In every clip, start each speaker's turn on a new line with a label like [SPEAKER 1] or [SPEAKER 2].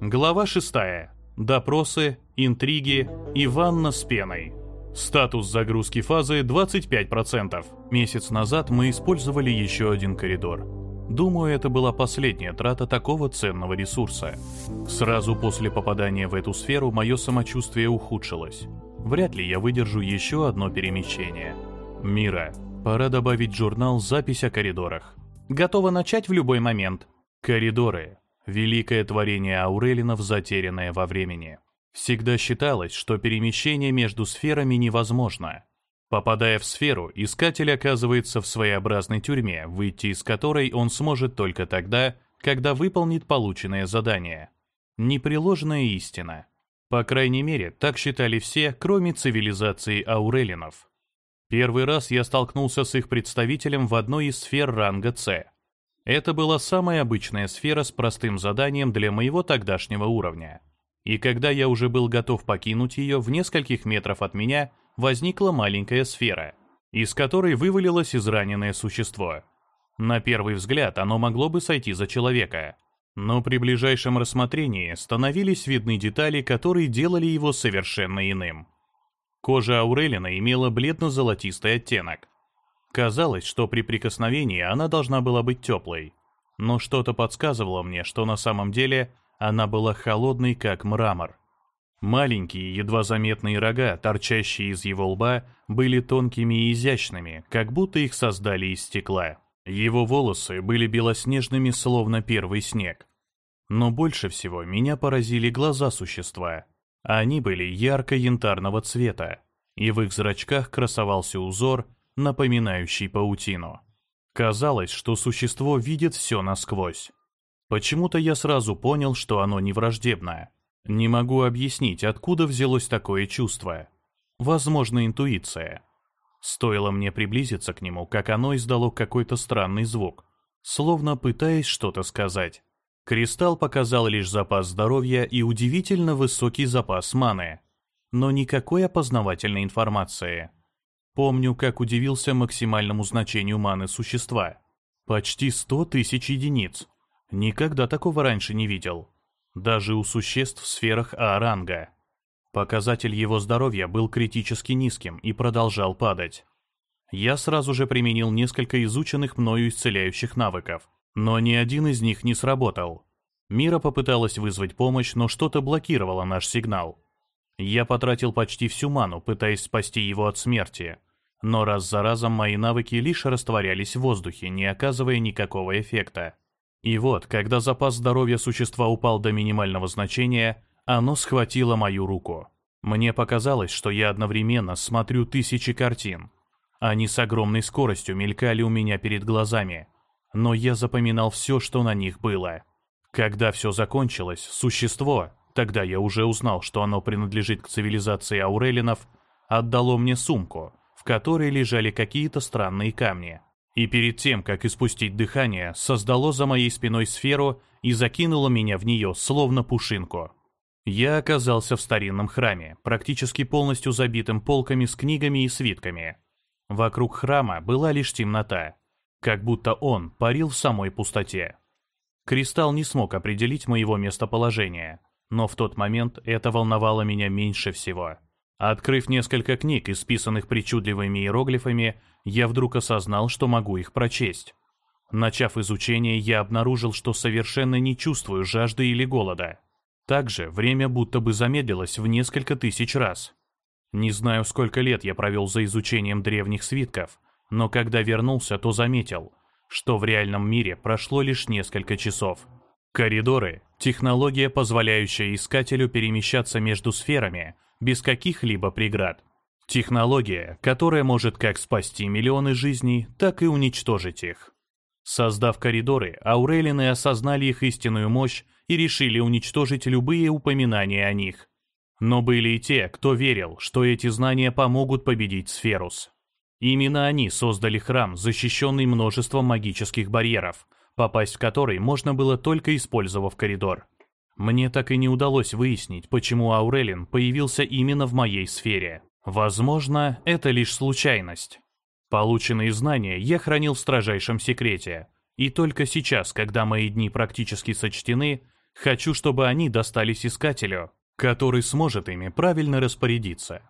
[SPEAKER 1] Глава 6. Допросы, интриги и ванна с пеной. Статус загрузки фазы 25%. Месяц назад мы использовали еще один коридор. Думаю, это была последняя трата такого ценного ресурса. Сразу после попадания в эту сферу мое самочувствие ухудшилось. Вряд ли я выдержу еще одно перемещение. Мира, пора добавить журнал «Запись о коридорах».
[SPEAKER 2] Готова начать в любой момент.
[SPEAKER 1] Коридоры. Великое творение Аурелинов, затерянное во времени. Всегда считалось, что перемещение между сферами невозможно. Попадая в сферу, искатель оказывается в своеобразной тюрьме, выйти из которой он сможет только тогда, когда выполнит полученное задание. Непреложная истина. По крайней мере, так считали все, кроме цивилизации Аурелинов. Первый раз я столкнулся с их представителем в одной из сфер ранга С. Это была самая обычная сфера с простым заданием для моего тогдашнего уровня. И когда я уже был готов покинуть ее, в нескольких метров от меня возникла маленькая сфера, из которой вывалилось израненное существо. На первый взгляд оно могло бы сойти за человека, но при ближайшем рассмотрении становились видны детали, которые делали его совершенно иным. Кожа Аурелина имела бледно-золотистый оттенок. Казалось, что при прикосновении она должна была быть теплой, но что-то подсказывало мне, что на самом деле она была холодной, как мрамор. Маленькие, едва заметные рога, торчащие из его лба, были тонкими и изящными, как будто их создали из стекла. Его волосы были белоснежными, словно первый снег. Но больше всего меня поразили глаза существа — они были ярко-янтарного цвета, и в их зрачках красовался узор, напоминающий паутину. Казалось, что существо видит все насквозь. Почему-то я сразу понял, что оно не враждебное. Не могу объяснить, откуда взялось такое чувство. Возможно, интуиция. Стоило мне приблизиться к нему, как оно издало какой-то странный звук, словно пытаясь что-то сказать. Кристалл показал лишь запас здоровья и удивительно высокий запас маны, но никакой опознавательной информации. Помню, как удивился максимальному значению маны существа. Почти сто тысяч единиц. Никогда такого раньше не видел. Даже у существ в сферах А-ранга. Показатель его здоровья был критически низким и продолжал падать. Я сразу же применил несколько изученных мною исцеляющих навыков – но ни один из них не сработал. Мира попыталась вызвать помощь, но что-то блокировало наш сигнал. Я потратил почти всю ману, пытаясь спасти его от смерти. Но раз за разом мои навыки лишь растворялись в воздухе, не оказывая никакого эффекта. И вот, когда запас здоровья существа упал до минимального значения, оно схватило мою руку. Мне показалось, что я одновременно смотрю тысячи картин. Они с огромной скоростью мелькали у меня перед глазами – но я запоминал все, что на них было. Когда все закончилось, существо, тогда я уже узнал, что оно принадлежит к цивилизации Аурелинов, отдало мне сумку, которой лежали какие-то странные камни. И перед тем, как испустить дыхание, создало за моей спиной сферу и закинуло меня в нее, словно пушинку. Я оказался в старинном храме, практически полностью забитым полками с книгами и свитками. Вокруг храма была лишь темнота, как будто он парил в самой пустоте. Кристалл не смог определить моего местоположения, но в тот момент это волновало меня меньше всего. Открыв несколько книг, исписанных причудливыми иероглифами, я вдруг осознал, что могу их прочесть. Начав изучение, я обнаружил, что совершенно не чувствую жажды или голода. Также время будто бы замедлилось в несколько тысяч раз. Не знаю, сколько лет я провел за изучением древних свитков, но когда вернулся, то заметил, что в реальном мире прошло лишь несколько часов. Коридоры – технология, позволяющая искателю перемещаться между сферами без каких-либо преград. Технология, которая может как спасти миллионы жизней, так и уничтожить их. Создав коридоры, Аурелины осознали их истинную мощь и решили уничтожить любые упоминания о них. Но были и те, кто верил, что эти знания помогут победить Сферус. Именно они создали храм, защищенный множеством магических барьеров, попасть в который можно было только использовав коридор. Мне так и не удалось выяснить, почему Аурелин появился именно в моей сфере. Возможно, это лишь случайность. Полученные знания я хранил в строжайшем секрете, и только сейчас, когда мои дни практически сочтены, Хочу, чтобы они достались искателю, который сможет ими правильно распорядиться.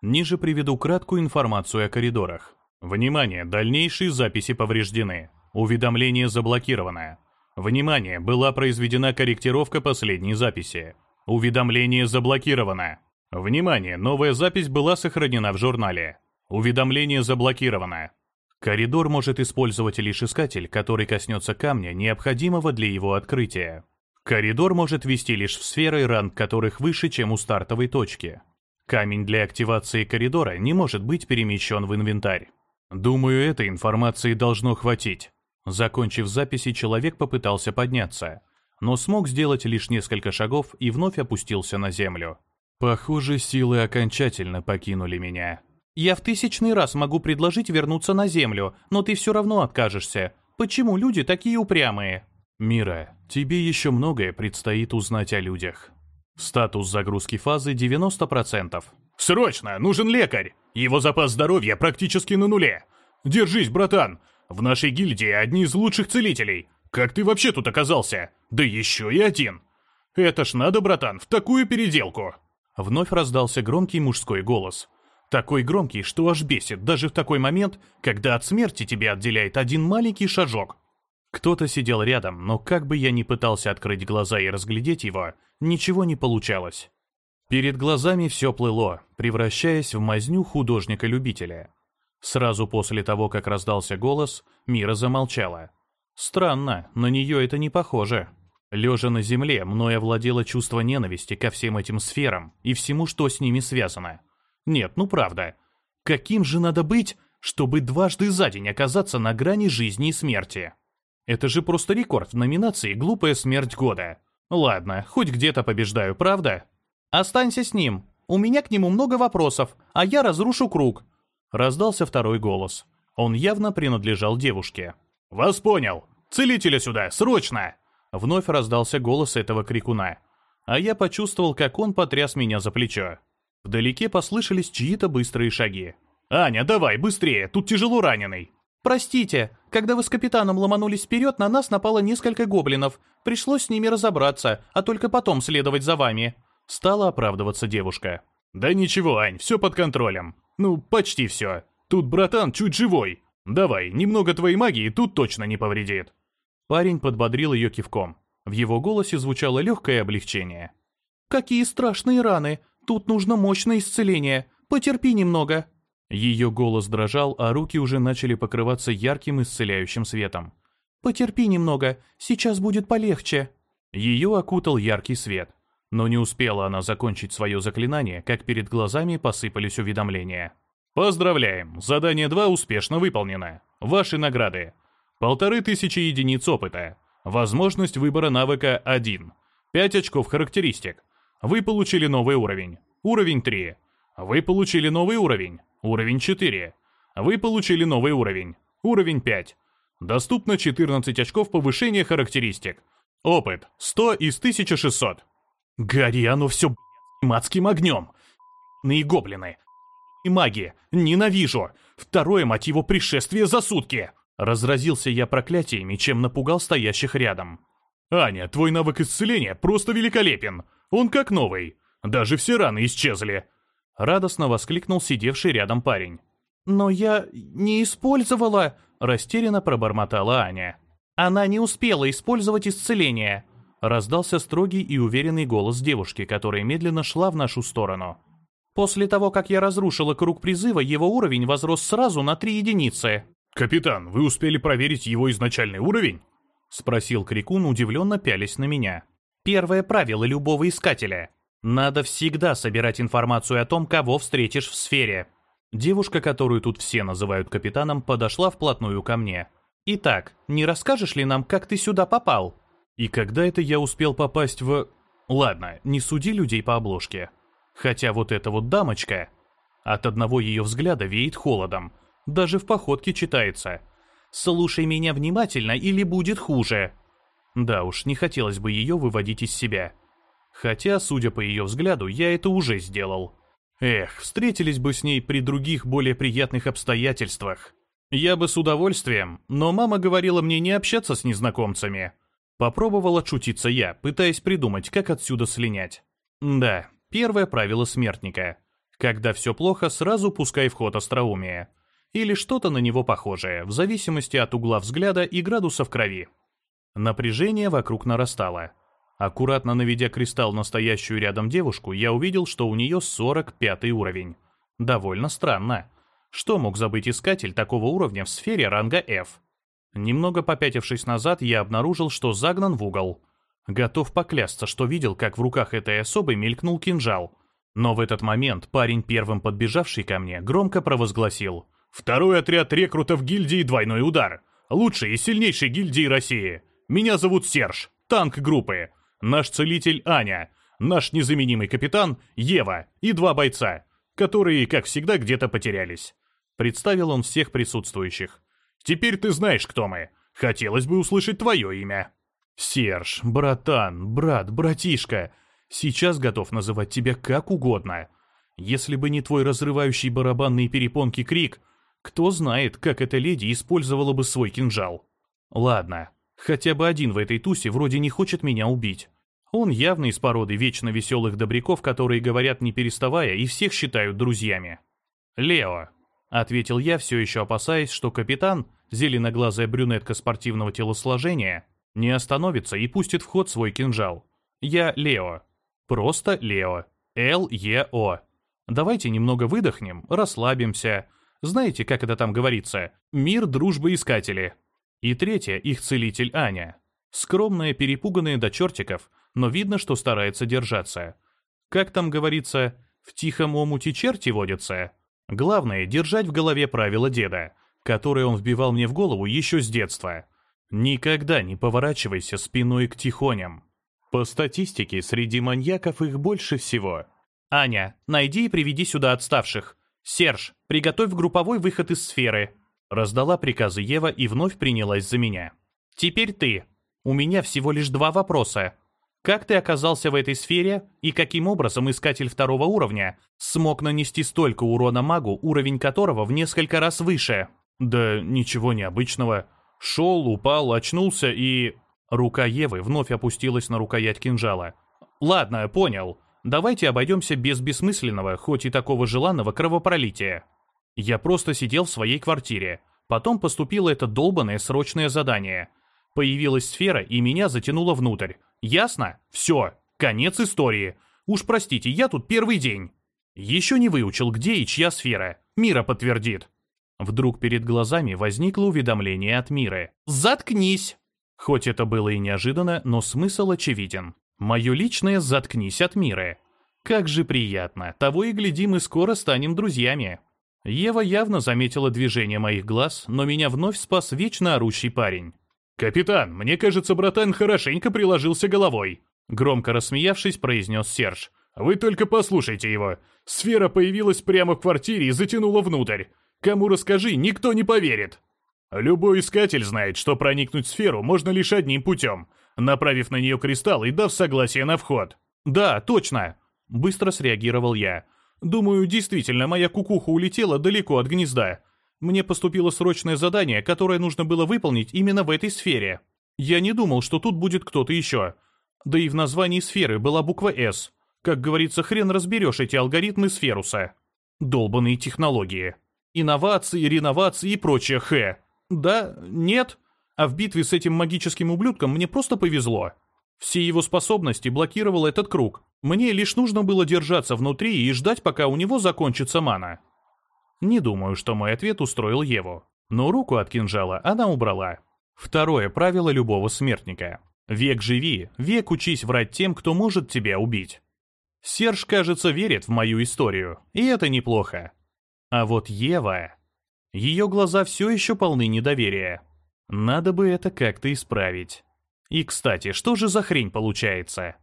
[SPEAKER 1] Ниже приведу краткую информацию о коридорах. Внимание, дальнейшие записи повреждены. Уведомление заблокировано. Внимание, была произведена корректировка последней записи. Уведомление заблокировано. Внимание, новая запись была сохранена в журнале. Уведомление заблокировано. Коридор может использовать лишь искатель, который коснется камня, необходимого для его открытия. Коридор может вести лишь в сферы, ранг которых выше, чем у стартовой точки. Камень для активации коридора не может быть перемещен в инвентарь. Думаю, этой информации должно хватить. Закончив записи, человек попытался подняться, но смог сделать лишь несколько шагов и вновь опустился на землю. Похоже, силы окончательно покинули меня.
[SPEAKER 2] Я в тысячный раз могу предложить вернуться на землю, но ты все равно откажешься. Почему люди такие упрямые?
[SPEAKER 1] Мира, тебе еще многое предстоит узнать о людях. Статус загрузки фазы 90%.
[SPEAKER 3] Срочно, нужен лекарь. Его запас здоровья практически на нуле. Держись, братан. В нашей гильдии одни из лучших целителей. Как ты вообще тут оказался? Да еще и один. Это ж надо, братан, в такую переделку.
[SPEAKER 1] Вновь раздался громкий мужской голос. Такой громкий, что аж бесит, даже в такой момент, когда от смерти тебя отделяет один маленький шажок. Кто-то сидел рядом, но как бы я ни пытался открыть глаза и разглядеть его, ничего не получалось. Перед глазами все плыло, превращаясь в мазню художника-любителя. Сразу после того, как раздался голос, Мира замолчала. Странно, на нее это не похоже. Лежа на земле, мной овладело чувство ненависти ко всем этим сферам и всему, что с ними связано. Нет, ну правда. Каким же надо быть, чтобы дважды за день оказаться на грани жизни и смерти? Это же просто рекорд в номинации «Глупая смерть года». Ладно, хоть где-то побеждаю, правда?
[SPEAKER 2] Останься с ним. У меня к нему много вопросов, а я разрушу круг.
[SPEAKER 1] Раздался второй голос. Он явно принадлежал девушке.
[SPEAKER 3] «Вас понял! Целителя сюда, срочно!»
[SPEAKER 1] Вновь раздался голос этого крикуна. А я почувствовал, как он потряс меня за плечо. Вдалеке послышались чьи-то быстрые шаги.
[SPEAKER 3] «Аня, давай, быстрее, тут тяжело раненый!»
[SPEAKER 2] «Простите, когда вы с капитаном ломанулись вперед, на нас напало несколько гоблинов. Пришлось с ними разобраться, а только потом следовать за вами».
[SPEAKER 1] Стала оправдываться девушка.
[SPEAKER 3] «Да ничего, Ань, все под контролем. Ну, почти все. Тут братан чуть живой. Давай, немного твоей магии тут точно не повредит».
[SPEAKER 1] Парень подбодрил ее кивком. В его голосе звучало легкое облегчение.
[SPEAKER 2] «Какие страшные раны! Тут нужно мощное исцеление. Потерпи немного».
[SPEAKER 1] Ее голос дрожал, а руки уже начали покрываться ярким исцеляющим светом.
[SPEAKER 2] «Потерпи немного, сейчас будет полегче».
[SPEAKER 1] Ее окутал яркий свет. Но не успела она закончить свое заклинание, как перед глазами посыпались уведомления.
[SPEAKER 3] «Поздравляем! Задание 2 успешно выполнено. Ваши награды. Полторы тысячи единиц опыта. Возможность выбора навыка 1. 5 очков характеристик. Вы получили новый уровень. Уровень 3. Вы получили новый уровень. Уровень 4. Вы получили новый уровень. Уровень 5. Доступно 14 очков повышения характеристик. Опыт 100 из 1600. Гори оно все адским огнем. И гоблины. И маги. Ненавижу. Второе, мать его, пришествие за сутки. Разразился я проклятиями, чем напугал стоящих рядом. «Аня, твой навык исцеления просто великолепен. Он как новый. Даже все раны исчезли.
[SPEAKER 1] Радостно воскликнул сидевший рядом парень.
[SPEAKER 2] «Но я не использовала...»
[SPEAKER 1] Растерянно пробормотала Аня.
[SPEAKER 2] «Она не успела использовать исцеление!»
[SPEAKER 1] Раздался строгий и уверенный голос девушки, которая медленно шла в нашу сторону.
[SPEAKER 2] «После того, как я разрушила круг призыва, его уровень возрос сразу на три единицы».
[SPEAKER 3] «Капитан, вы успели проверить его изначальный уровень?»
[SPEAKER 1] Спросил Крикун, удивленно пялясь на меня.
[SPEAKER 2] «Первое правило любого искателя. Надо всегда собирать информацию о том, кого встретишь в сфере.
[SPEAKER 1] Девушка, которую тут все называют капитаном, подошла вплотную ко мне.
[SPEAKER 2] «Итак, не расскажешь ли нам, как ты сюда попал?»
[SPEAKER 1] «И когда это я успел попасть в...» «Ладно, не суди людей по обложке. Хотя вот эта вот дамочка...» От одного ее взгляда веет холодом. Даже в походке читается.
[SPEAKER 2] «Слушай меня внимательно, или будет хуже».
[SPEAKER 1] Да уж, не хотелось бы ее выводить из себя. Хотя, судя по ее взгляду, я это уже сделал. Эх, встретились бы с ней при других более приятных обстоятельствах. Я бы с удовольствием, но мама говорила мне не общаться с незнакомцами. Попробовал отшутиться я, пытаясь придумать, как отсюда слинять. Да, первое правило смертника. Когда все плохо, сразу пускай в ход остроумие. Или что-то на него похожее, в зависимости от угла взгляда и градуса в крови. Напряжение вокруг нарастало. Аккуратно наведя кристалл на стоящую рядом девушку, я увидел, что у нее 45 уровень. Довольно странно. Что мог забыть искатель такого уровня в сфере ранга F? Немного попятившись назад, я обнаружил, что загнан в угол. Готов поклясться, что видел, как в руках этой особы мелькнул кинжал. Но в этот момент парень, первым подбежавший ко мне, громко провозгласил. «Второй отряд рекрутов гильдии «Двойной удар». Лучший и сильнейший гильдии России. Меня зовут Серж, танк группы. Наш целитель Аня. Наш незаменимый капитан Ева и два бойца, которые, как всегда, где-то потерялись. Представил он всех присутствующих. Теперь ты знаешь, кто мы. Хотелось бы услышать твое имя». «Серж, братан, брат, братишка, сейчас готов называть тебя как угодно. Если бы не твой разрывающий барабанные перепонки крик, кто знает, как эта леди использовала бы свой кинжал. Ладно, хотя бы один в этой тусе вроде не хочет меня убить. Он явно из породы вечно веселых добряков, которые говорят не переставая и всех считают друзьями. Лео, — ответил я, все еще опасаясь, что капитан, зеленоглазая брюнетка спортивного телосложения, не остановится и пустит в ход свой кинжал. Я Лео. Просто Лео. Л-Е-О. Давайте немного выдохнем, расслабимся. Знаете, как это там говорится? Мир, дружба, искатели. И третья, их целитель Аня. Скромная, перепуганная до чертиков, но видно, что старается держаться. Как там говорится, в тихом омуте черти водятся. Главное — держать в голове правила деда, которое он вбивал мне в голову еще с детства. Никогда не поворачивайся спиной к тихоням. По статистике, среди маньяков их больше всего. «Аня, найди и приведи сюда отставших. Серж, приготовь групповой выход из сферы». Раздала приказы Ева и вновь принялась за меня. «Теперь ты. У меня всего лишь два вопроса. Как ты оказался в этой сфере и каким образом искатель второго уровня смог нанести столько урона магу, уровень которого в несколько раз выше? Да ничего необычного. Шел, упал, очнулся и... Рука Евы вновь опустилась на рукоять кинжала. Ладно, понял. Давайте обойдемся без бессмысленного, хоть и такого желанного кровопролития. Я просто сидел в своей квартире. Потом поступило это долбанное срочное задание. Появилась сфера, и меня затянуло внутрь. Ясно? Все. Конец истории. Уж простите, я тут первый день. Еще не выучил, где и чья сфера. Мира подтвердит. Вдруг перед глазами возникло уведомление от Миры. «Заткнись!» Хоть это было и неожиданно, но смысл очевиден. Мое личное «заткнись» от Миры. Как же приятно. Того и гляди, мы скоро станем друзьями. Ева явно заметила движение моих глаз, но меня вновь спас вечно орущий парень. «Капитан, мне кажется, братан хорошенько приложился головой», громко рассмеявшись, произнес Серж. «Вы только послушайте его. Сфера появилась прямо в квартире и затянула внутрь. Кому расскажи, никто не поверит». Любой искатель знает, что проникнуть в сферу можно лишь одним путем, направив на нее кристалл и дав согласие на вход. «Да, точно!» — быстро среагировал я. «Думаю, действительно, моя кукуха улетела далеко от гнезда. Мне поступило срочное задание, которое нужно было выполнить именно в этой сфере. Я не думал, что тут будет кто-то еще. Да и в названии сферы была буква «С». Как говорится, хрен разберешь эти алгоритмы сферуса. Долбанные технологии. Инновации, реновации и прочее «Х». Да, нет. А в битве с этим магическим ублюдком мне просто повезло. Все его способности блокировал этот круг. Мне лишь нужно было держаться внутри и ждать, пока у него закончится мана. Не думаю, что мой ответ устроил Еву. Но руку от кинжала она убрала. Второе правило любого смертника. Век живи, век учись врать тем, кто может тебя убить. Серж, кажется, верит в мою историю, и это неплохо. А вот Ева... Ее глаза все еще полны недоверия. Надо бы это как-то исправить. И, кстати, что же за хрень получается?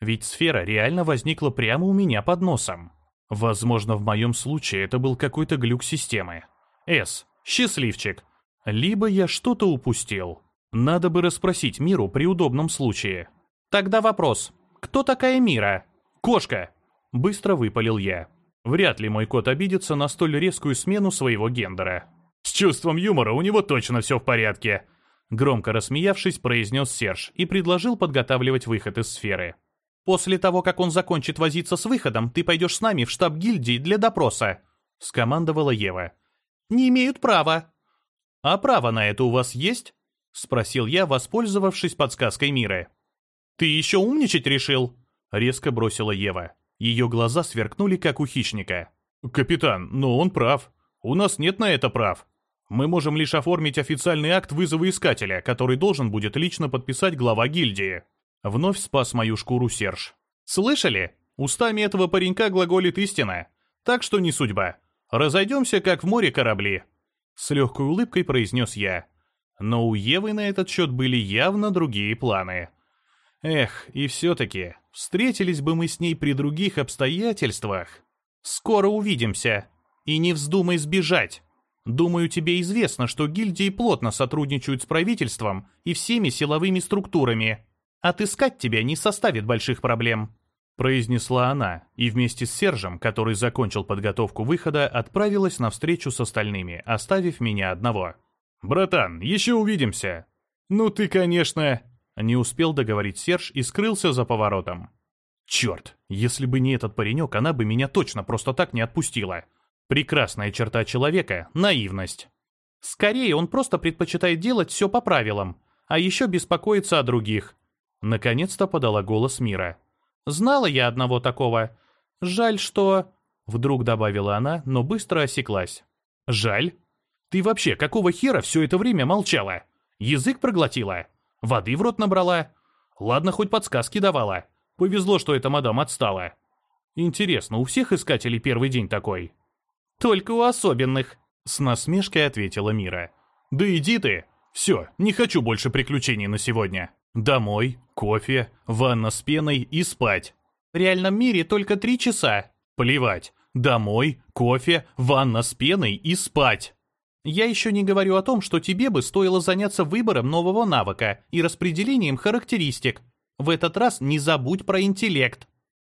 [SPEAKER 1] Ведь сфера реально возникла прямо у меня под носом. Возможно, в моем случае это был какой-то глюк системы. С. Счастливчик. Либо я что-то упустил. Надо бы расспросить Миру при удобном случае. Тогда вопрос. Кто такая Мира? Кошка. Быстро выпалил я. Вряд ли мой кот обидится на столь резкую смену своего гендера. С чувством юмора у него точно все в порядке. Громко рассмеявшись, произнес Серж и предложил подготавливать выход из сферы.
[SPEAKER 2] «После того, как он закончит возиться с выходом, ты пойдешь с нами в штаб гильдии для допроса», — скомандовала Ева. «Не имеют права».
[SPEAKER 1] «А право на это у вас есть?» — спросил я, воспользовавшись подсказкой Миры.
[SPEAKER 2] «Ты еще умничать решил?»
[SPEAKER 1] — резко бросила Ева. Ее глаза сверкнули, как у хищника.
[SPEAKER 3] «Капитан, но он прав. У нас нет на это прав. Мы можем лишь оформить официальный акт вызова искателя, который должен будет лично подписать глава гильдии».
[SPEAKER 1] Вновь спас мою шкуру Серж.
[SPEAKER 2] «Слышали? Устами этого паренька глаголит истина. Так что не судьба. Разойдемся, как в море корабли».
[SPEAKER 1] С легкой улыбкой произнес я. Но у Евы на этот счет были явно другие планы. Эх, и все-таки, встретились бы мы с ней при других обстоятельствах.
[SPEAKER 2] Скоро увидимся. И не вздумай сбежать. Думаю, тебе известно, что гильдии плотно сотрудничают с правительством и всеми силовыми структурами. Отыскать тебя не составит больших проблем.
[SPEAKER 1] Произнесла она, и вместе с Сержем, который закончил подготовку выхода, отправилась на встречу с остальными, оставив меня одного.
[SPEAKER 3] «Братан, еще увидимся!» «Ну ты, конечно...»
[SPEAKER 1] Не успел договорить Серж и скрылся за поворотом. Черт, если бы не этот паренек, она бы меня точно просто так не отпустила. Прекрасная черта человека — наивность.
[SPEAKER 2] Скорее, он просто предпочитает делать все по правилам, а еще беспокоиться о других.
[SPEAKER 1] Наконец-то подала голос Мира.
[SPEAKER 2] «Знала я одного такого. Жаль, что...» Вдруг добавила она, но быстро осеклась.
[SPEAKER 1] «Жаль? Ты вообще какого хера все это время молчала? Язык проглотила? Воды в рот набрала? Ладно, хоть подсказки давала. Повезло, что эта мадам отстала. Интересно, у всех искателей первый день такой?»
[SPEAKER 2] «Только у особенных», —
[SPEAKER 1] с насмешкой ответила Мира. «Да иди ты! Все, не хочу больше приключений на сегодня. Домой, кофе, ванна с пеной и спать.
[SPEAKER 2] В реальном мире только три часа.
[SPEAKER 1] Плевать. Домой, кофе, ванна с пеной и спать.
[SPEAKER 2] Я еще не говорю о том, что тебе бы стоило заняться выбором нового навыка и распределением характеристик. В этот раз не забудь про интеллект.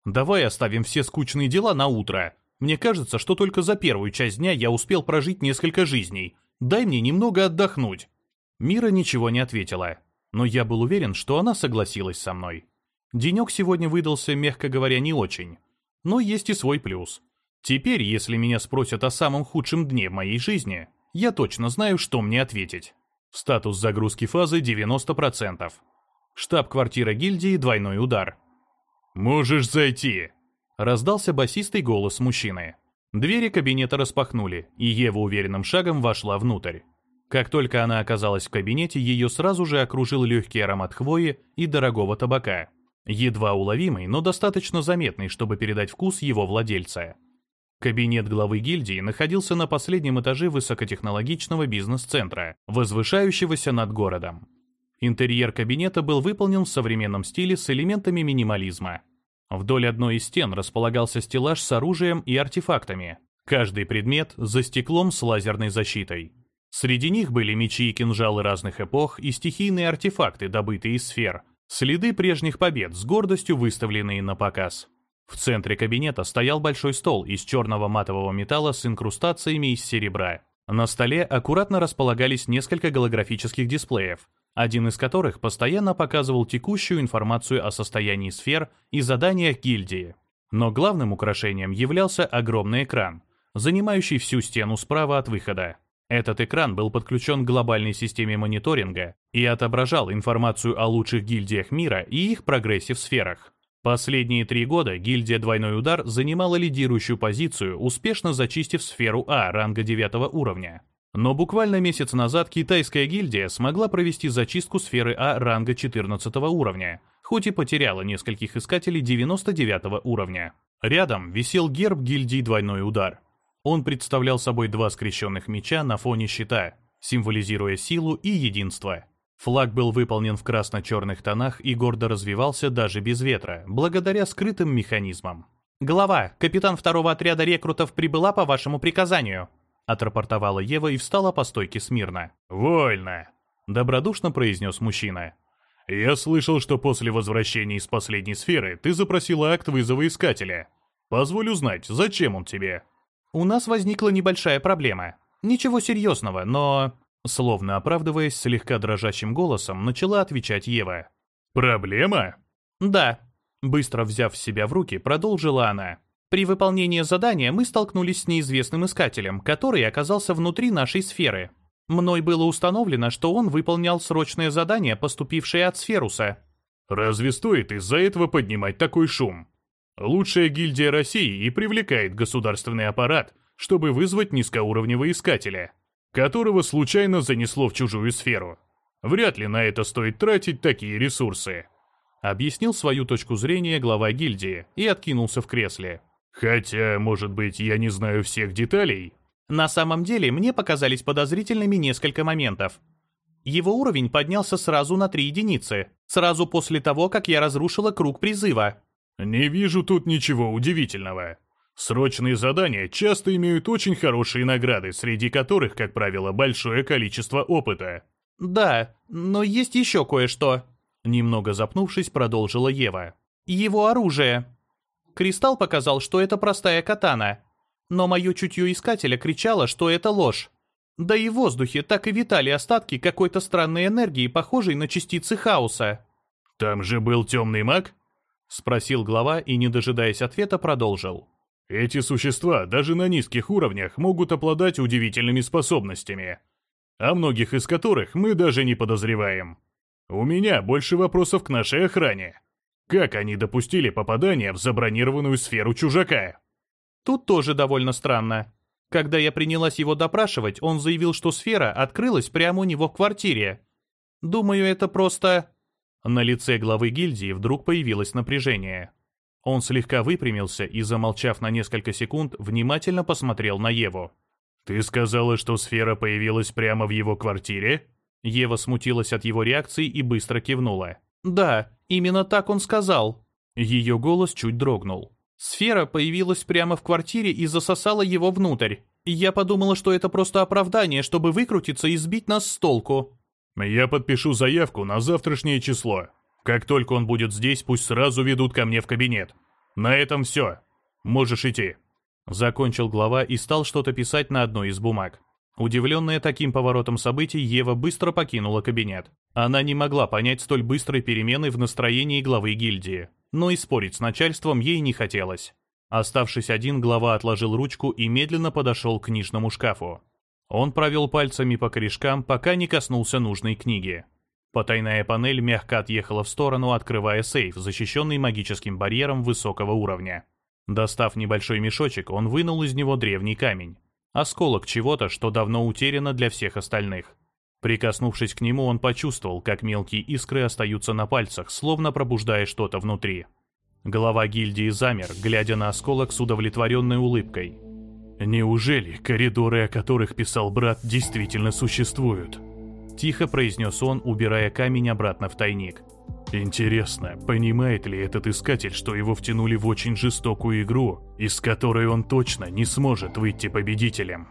[SPEAKER 1] Давай оставим все скучные дела на утро. Мне кажется, что только за первую часть дня я успел прожить несколько жизней. Дай мне немного отдохнуть». Мира ничего не ответила, но я был уверен, что она согласилась со мной. Денек сегодня выдался, мягко говоря, не очень. Но есть и свой плюс. Теперь, если меня спросят о самом худшем дне в моей жизни, я точно знаю, что мне ответить. Статус загрузки фазы 90%. Штаб-квартира гильдии «Двойной удар».
[SPEAKER 3] «Можешь зайти»,
[SPEAKER 1] Раздался басистый голос мужчины. Двери кабинета распахнули, и Ева уверенным шагом вошла внутрь. Как только она оказалась в кабинете, ее сразу же окружил легкий аромат хвои и дорогого табака. Едва уловимый, но достаточно заметный, чтобы передать вкус его владельца. Кабинет главы гильдии находился на последнем этаже высокотехнологичного бизнес-центра, возвышающегося над городом. Интерьер кабинета был выполнен в современном стиле с элементами минимализма – Вдоль одной из стен располагался стеллаж с оружием и артефактами. Каждый предмет за стеклом с лазерной защитой. Среди них были мечи и кинжалы разных эпох и стихийные артефакты, добытые из сфер. Следы прежних побед, с гордостью выставленные на показ. В центре кабинета стоял большой стол из черного матового металла с инкрустациями из серебра. На столе аккуратно располагались несколько голографических дисплеев, один из которых постоянно показывал текущую информацию о состоянии сфер и заданиях гильдии. Но главным украшением являлся огромный экран, занимающий всю стену справа от выхода. Этот экран был подключен к глобальной системе мониторинга и отображал информацию о лучших гильдиях мира и их прогрессе в сферах. Последние три года гильдия «Двойной удар» занимала лидирующую позицию, успешно зачистив сферу А ранга 9 уровня. Но буквально месяц назад китайская гильдия смогла провести зачистку сферы А ранга 14 уровня, хоть и потеряла нескольких искателей 99 уровня. Рядом висел герб гильдии «Двойной удар». Он представлял собой два скрещенных меча на фоне щита, символизируя силу и единство. Флаг был выполнен в красно-черных тонах и гордо развивался даже без ветра, благодаря скрытым механизмам.
[SPEAKER 2] «Глава, капитан второго отряда рекрутов прибыла по вашему приказанию», — отрапортовала Ева и встала по стойке смирно.
[SPEAKER 3] «Вольно», —
[SPEAKER 1] добродушно произнес мужчина.
[SPEAKER 3] «Я слышал, что после возвращения из последней сферы ты запросила акт вызова искателя. Позволь узнать, зачем он тебе?»
[SPEAKER 2] «У нас возникла небольшая проблема. Ничего серьезного, но...»
[SPEAKER 1] Словно оправдываясь слегка дрожащим голосом, начала отвечать Ева.
[SPEAKER 3] «Проблема?»
[SPEAKER 2] «Да», —
[SPEAKER 1] быстро взяв себя в руки, продолжила она.
[SPEAKER 2] «При выполнении задания мы столкнулись с неизвестным искателем, который оказался внутри нашей сферы. Мной было установлено, что он выполнял срочное задание, поступившее от Сферуса».
[SPEAKER 3] «Разве стоит из-за этого поднимать такой шум? Лучшая гильдия России и привлекает государственный аппарат, чтобы вызвать низкоуровневого искателя, которого случайно занесло в чужую сферу. Вряд ли на это стоит тратить такие ресурсы.
[SPEAKER 1] Объяснил свою точку зрения глава гильдии и откинулся в кресле.
[SPEAKER 3] Хотя, может быть, я не знаю всех деталей.
[SPEAKER 2] На самом деле, мне показались подозрительными несколько моментов. Его уровень поднялся сразу на три единицы, сразу после того, как я разрушила круг призыва.
[SPEAKER 3] Не вижу тут ничего удивительного. Срочные задания часто имеют очень хорошие награды, среди которых, как правило, большое количество опыта.
[SPEAKER 2] Да, но есть еще кое-что.
[SPEAKER 1] Немного запнувшись, продолжила Ева.
[SPEAKER 2] Его оружие. Кристалл показал, что это простая катана. Но мое чутье искателя кричало, что это ложь. Да и в воздухе так и витали остатки какой-то странной энергии, похожей на частицы хаоса.
[SPEAKER 3] «Там же был темный маг?»
[SPEAKER 1] Спросил глава и, не дожидаясь ответа, продолжил.
[SPEAKER 3] «Эти существа даже на низких уровнях могут обладать удивительными способностями, о многих из которых мы даже не подозреваем. У меня больше вопросов к нашей охране. Как они допустили попадание в забронированную сферу чужака?
[SPEAKER 2] Тут тоже довольно странно. Когда я принялась его допрашивать, он заявил, что сфера открылась прямо у него в квартире. Думаю, это просто...
[SPEAKER 1] На лице главы гильдии вдруг появилось напряжение. Он слегка выпрямился и, замолчав на несколько секунд, внимательно посмотрел на Еву.
[SPEAKER 3] «Ты сказала, что сфера появилась прямо в его квартире?»
[SPEAKER 1] Ева смутилась от его реакции и быстро кивнула.
[SPEAKER 2] «Да, именно так он сказал».
[SPEAKER 1] Ее голос чуть дрогнул.
[SPEAKER 2] Сфера появилась прямо в квартире и засосала его внутрь. Я подумала, что это просто оправдание, чтобы выкрутиться и сбить нас с толку.
[SPEAKER 3] Я подпишу заявку на завтрашнее число. Как только он будет здесь, пусть сразу ведут ко мне в кабинет. На этом все. Можешь идти.
[SPEAKER 1] Закончил глава и стал что-то писать на одной из бумаг. Удивленная таким поворотом событий, Ева быстро покинула кабинет. Она не могла понять столь быстрой перемены в настроении главы гильдии, но и спорить с начальством ей не хотелось. Оставшись один, глава отложил ручку и медленно подошел к книжному шкафу. Он провел пальцами по корешкам, пока не коснулся нужной книги. Потайная панель мягко отъехала в сторону, открывая сейф, защищенный магическим барьером высокого уровня. Достав небольшой мешочек, он вынул из него древний камень. Осколок чего-то, что давно утеряно для всех остальных. Прикоснувшись к нему, он почувствовал, как мелкие искры остаются на пальцах, словно пробуждая что-то внутри. Глава гильдии замер, глядя на осколок с удовлетворенной улыбкой.
[SPEAKER 3] «Неужели коридоры, о которых писал брат, действительно существуют?»
[SPEAKER 1] Тихо произнес он, убирая камень обратно в тайник.
[SPEAKER 3] Интересно, понимает ли этот искатель, что его втянули в очень жестокую игру, из которой он точно не сможет выйти победителем?